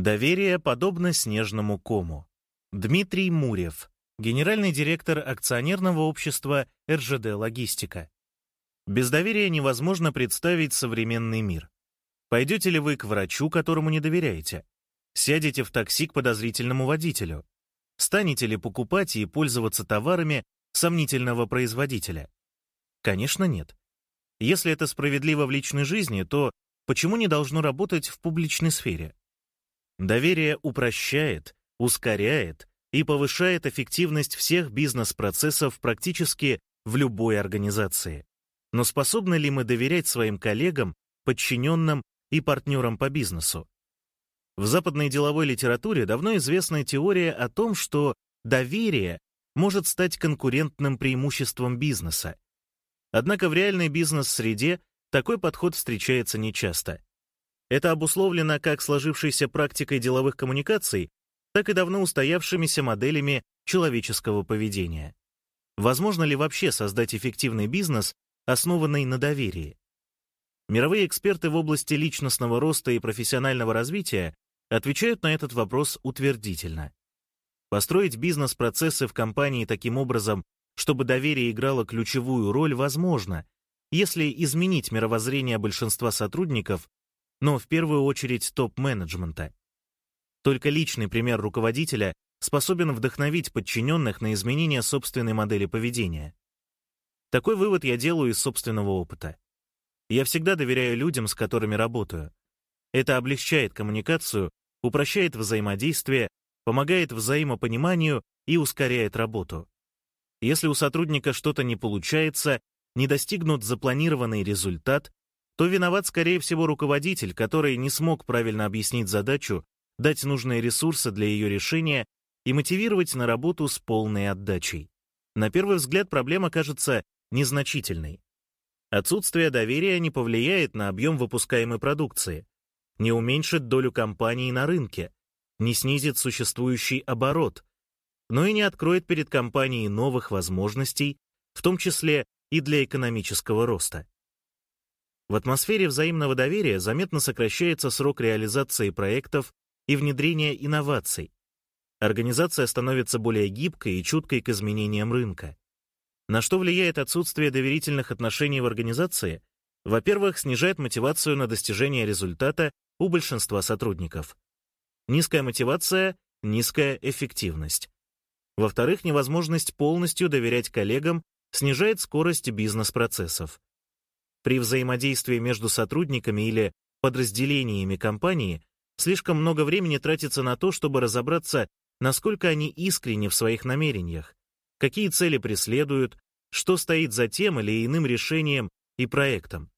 Доверие подобно снежному кому. Дмитрий Мурев, генеральный директор акционерного общества РЖД «Логистика». Без доверия невозможно представить современный мир. Пойдете ли вы к врачу, которому не доверяете? Сядете в такси к подозрительному водителю? Станете ли покупать и пользоваться товарами сомнительного производителя? Конечно, нет. Если это справедливо в личной жизни, то почему не должно работать в публичной сфере? Доверие упрощает, ускоряет и повышает эффективность всех бизнес-процессов практически в любой организации. Но способны ли мы доверять своим коллегам, подчиненным и партнерам по бизнесу? В западной деловой литературе давно известна теория о том, что доверие может стать конкурентным преимуществом бизнеса. Однако в реальной бизнес-среде такой подход встречается нечасто. Это обусловлено как сложившейся практикой деловых коммуникаций, так и давно устоявшимися моделями человеческого поведения. Возможно ли вообще создать эффективный бизнес, основанный на доверии? Мировые эксперты в области личностного роста и профессионального развития отвечают на этот вопрос утвердительно. Построить бизнес-процессы в компании таким образом, чтобы доверие играло ключевую роль, возможно, если изменить мировоззрение большинства сотрудников но в первую очередь топ-менеджмента. Только личный пример руководителя способен вдохновить подчиненных на изменение собственной модели поведения. Такой вывод я делаю из собственного опыта. Я всегда доверяю людям, с которыми работаю. Это облегчает коммуникацию, упрощает взаимодействие, помогает взаимопониманию и ускоряет работу. Если у сотрудника что-то не получается, не достигнут запланированный результат, то виноват, скорее всего, руководитель, который не смог правильно объяснить задачу, дать нужные ресурсы для ее решения и мотивировать на работу с полной отдачей. На первый взгляд проблема кажется незначительной. Отсутствие доверия не повлияет на объем выпускаемой продукции, не уменьшит долю компании на рынке, не снизит существующий оборот, но и не откроет перед компанией новых возможностей, в том числе и для экономического роста. В атмосфере взаимного доверия заметно сокращается срок реализации проектов и внедрения инноваций. Организация становится более гибкой и чуткой к изменениям рынка. На что влияет отсутствие доверительных отношений в организации? Во-первых, снижает мотивацию на достижение результата у большинства сотрудников. Низкая мотивация — низкая эффективность. Во-вторых, невозможность полностью доверять коллегам снижает скорость бизнес-процессов. При взаимодействии между сотрудниками или подразделениями компании слишком много времени тратится на то, чтобы разобраться, насколько они искренни в своих намерениях, какие цели преследуют, что стоит за тем или иным решением и проектом.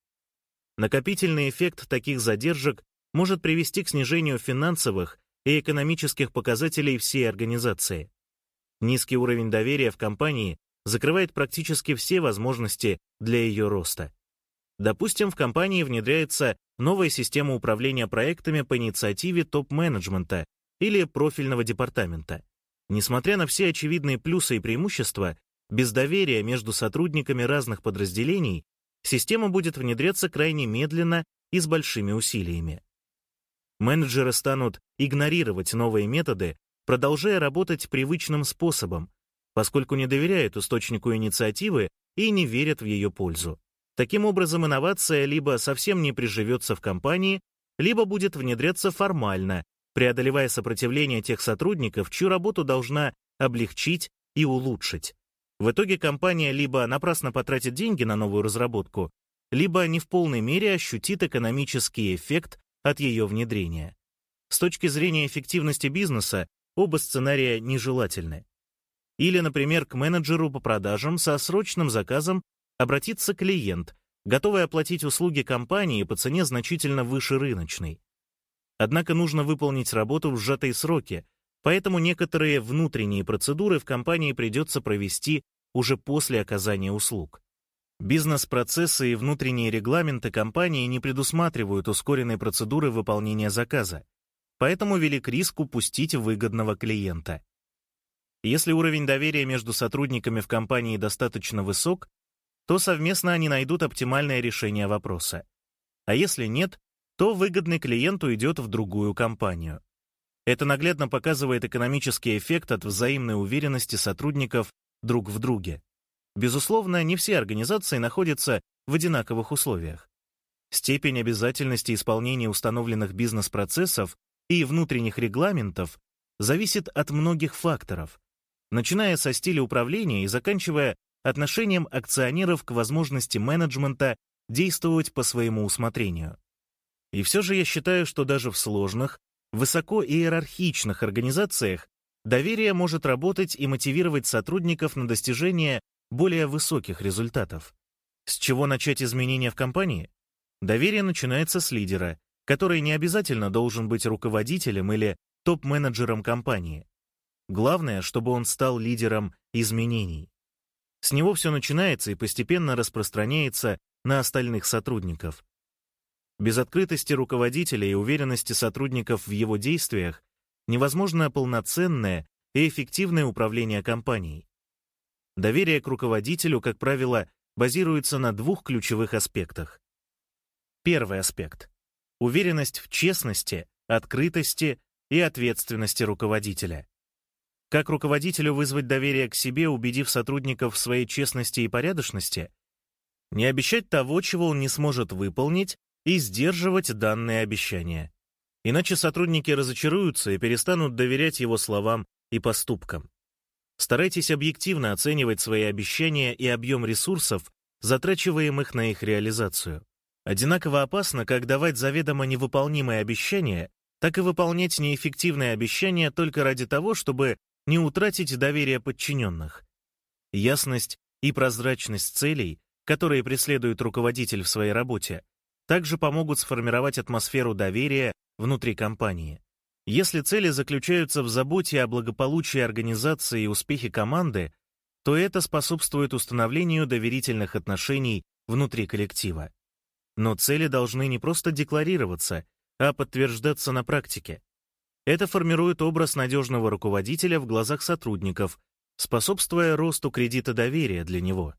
Накопительный эффект таких задержек может привести к снижению финансовых и экономических показателей всей организации. Низкий уровень доверия в компании закрывает практически все возможности для ее роста. Допустим, в компании внедряется новая система управления проектами по инициативе топ-менеджмента или профильного департамента. Несмотря на все очевидные плюсы и преимущества, без доверия между сотрудниками разных подразделений система будет внедряться крайне медленно и с большими усилиями. Менеджеры станут игнорировать новые методы, продолжая работать привычным способом, поскольку не доверяют источнику инициативы и не верят в ее пользу. Таким образом, инновация либо совсем не приживется в компании, либо будет внедряться формально, преодолевая сопротивление тех сотрудников, чью работу должна облегчить и улучшить. В итоге компания либо напрасно потратит деньги на новую разработку, либо не в полной мере ощутит экономический эффект от ее внедрения. С точки зрения эффективности бизнеса, оба сценария нежелательны. Или, например, к менеджеру по продажам со срочным заказом обратится клиент, готовый оплатить услуги компании по цене значительно выше рыночной. Однако нужно выполнить работу в сжатые сроки, поэтому некоторые внутренние процедуры в компании придется провести уже после оказания услуг. Бизнес-процессы и внутренние регламенты компании не предусматривают ускоренной процедуры выполнения заказа, поэтому велик риск упустить выгодного клиента. Если уровень доверия между сотрудниками в компании достаточно высок, то совместно они найдут оптимальное решение вопроса. А если нет, то выгодный клиенту идет в другую компанию. Это наглядно показывает экономический эффект от взаимной уверенности сотрудников друг в друге. Безусловно, не все организации находятся в одинаковых условиях. Степень обязательности исполнения установленных бизнес-процессов и внутренних регламентов зависит от многих факторов, начиная со стиля управления и заканчивая отношением акционеров к возможности менеджмента действовать по своему усмотрению. И все же я считаю, что даже в сложных, высоко иерархичных организациях доверие может работать и мотивировать сотрудников на достижение более высоких результатов. С чего начать изменения в компании? Доверие начинается с лидера, который не обязательно должен быть руководителем или топ-менеджером компании. Главное, чтобы он стал лидером изменений. С него все начинается и постепенно распространяется на остальных сотрудников. Без открытости руководителя и уверенности сотрудников в его действиях невозможно полноценное и эффективное управление компанией. Доверие к руководителю, как правило, базируется на двух ключевых аспектах. Первый аспект — уверенность в честности, открытости и ответственности руководителя. Как руководителю вызвать доверие к себе, убедив сотрудников в своей честности и порядочности? Не обещать того, чего он не сможет выполнить, и сдерживать данные обещания. Иначе сотрудники разочаруются и перестанут доверять его словам и поступкам. Старайтесь объективно оценивать свои обещания и объем ресурсов, затрачиваемых на их реализацию. Одинаково опасно как давать заведомо невыполнимые обещания, так и выполнять неэффективные обещания только ради того, чтобы не утратить доверие подчиненных. Ясность и прозрачность целей, которые преследует руководитель в своей работе, также помогут сформировать атмосферу доверия внутри компании. Если цели заключаются в заботе о благополучии организации и успехе команды, то это способствует установлению доверительных отношений внутри коллектива. Но цели должны не просто декларироваться, а подтверждаться на практике. Это формирует образ надежного руководителя в глазах сотрудников, способствуя росту кредита доверия для него.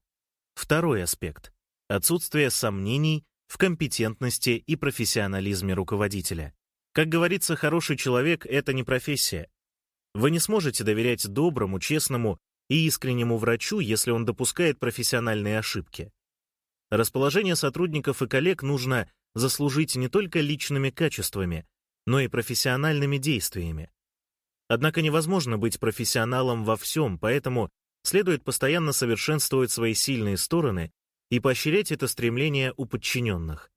Второй аспект — отсутствие сомнений в компетентности и профессионализме руководителя. Как говорится, хороший человек — это не профессия. Вы не сможете доверять доброму, честному и искреннему врачу, если он допускает профессиональные ошибки. Расположение сотрудников и коллег нужно заслужить не только личными качествами, но и профессиональными действиями. Однако невозможно быть профессионалом во всем, поэтому следует постоянно совершенствовать свои сильные стороны и поощрять это стремление у подчиненных.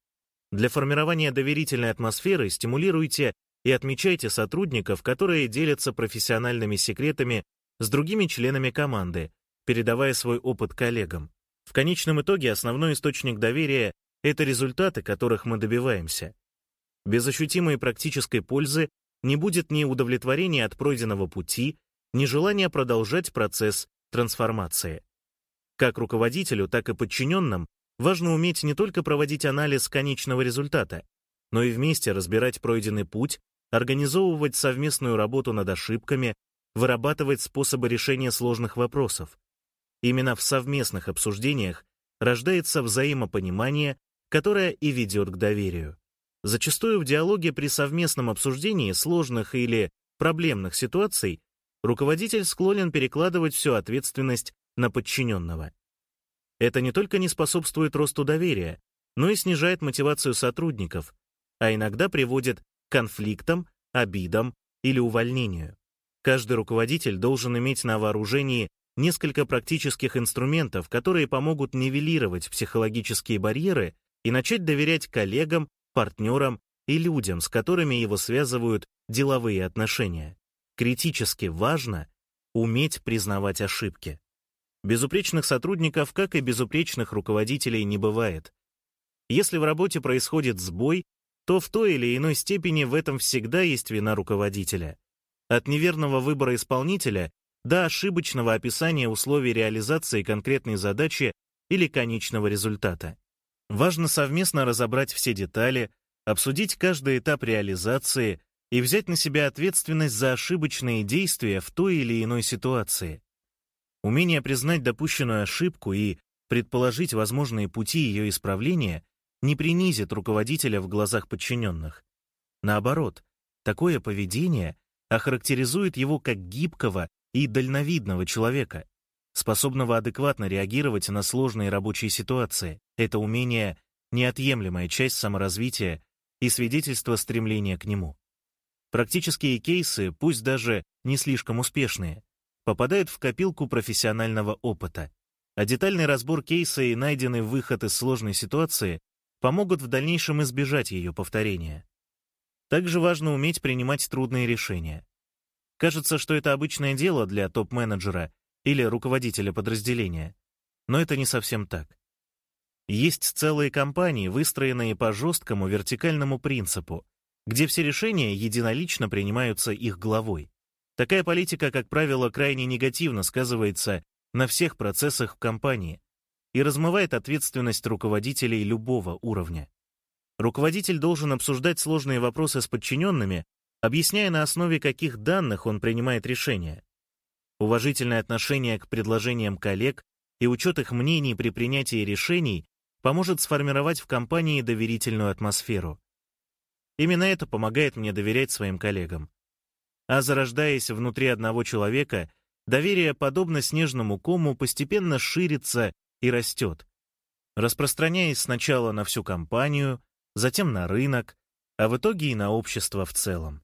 Для формирования доверительной атмосферы стимулируйте и отмечайте сотрудников, которые делятся профессиональными секретами с другими членами команды, передавая свой опыт коллегам. В конечном итоге основной источник доверия — это результаты, которых мы добиваемся. Без ощутимой практической пользы не будет ни удовлетворения от пройденного пути, ни желания продолжать процесс трансформации. Как руководителю, так и подчиненным важно уметь не только проводить анализ конечного результата, но и вместе разбирать пройденный путь, организовывать совместную работу над ошибками, вырабатывать способы решения сложных вопросов. Именно в совместных обсуждениях рождается взаимопонимание, которое и ведет к доверию. Зачастую в диалоге при совместном обсуждении сложных или проблемных ситуаций руководитель склонен перекладывать всю ответственность на подчиненного. Это не только не способствует росту доверия, но и снижает мотивацию сотрудников, а иногда приводит к конфликтам, обидам или увольнению. Каждый руководитель должен иметь на вооружении несколько практических инструментов, которые помогут нивелировать психологические барьеры и начать доверять коллегам, партнерам и людям, с которыми его связывают деловые отношения. Критически важно уметь признавать ошибки. Безупречных сотрудников, как и безупречных руководителей, не бывает. Если в работе происходит сбой, то в той или иной степени в этом всегда есть вина руководителя. От неверного выбора исполнителя до ошибочного описания условий реализации конкретной задачи или конечного результата. Важно совместно разобрать все детали, обсудить каждый этап реализации и взять на себя ответственность за ошибочные действия в той или иной ситуации. Умение признать допущенную ошибку и предположить возможные пути ее исправления не принизит руководителя в глазах подчиненных. Наоборот, такое поведение а характеризует его как гибкого и дальновидного человека, способного адекватно реагировать на сложные рабочие ситуации. Это умение — неотъемлемая часть саморазвития и свидетельство стремления к нему. Практические кейсы, пусть даже не слишком успешные, попадают в копилку профессионального опыта, а детальный разбор кейса и найденный выход из сложной ситуации помогут в дальнейшем избежать ее повторения. Также важно уметь принимать трудные решения. Кажется, что это обычное дело для топ-менеджера или руководителя подразделения, но это не совсем так. Есть целые компании, выстроенные по жесткому вертикальному принципу, где все решения единолично принимаются их главой. Такая политика, как правило, крайне негативно сказывается на всех процессах в компании и размывает ответственность руководителей любого уровня. Руководитель должен обсуждать сложные вопросы с подчиненными, объясняя на основе каких данных он принимает решения. Уважительное отношение к предложениям коллег и учет их мнений при принятии решений поможет сформировать в компании доверительную атмосферу. Именно это помогает мне доверять своим коллегам. А зарождаясь внутри одного человека, доверие, подобно снежному кому, постепенно ширится и растет, распространяясь сначала на всю компанию, затем на рынок, а в итоге и на общество в целом.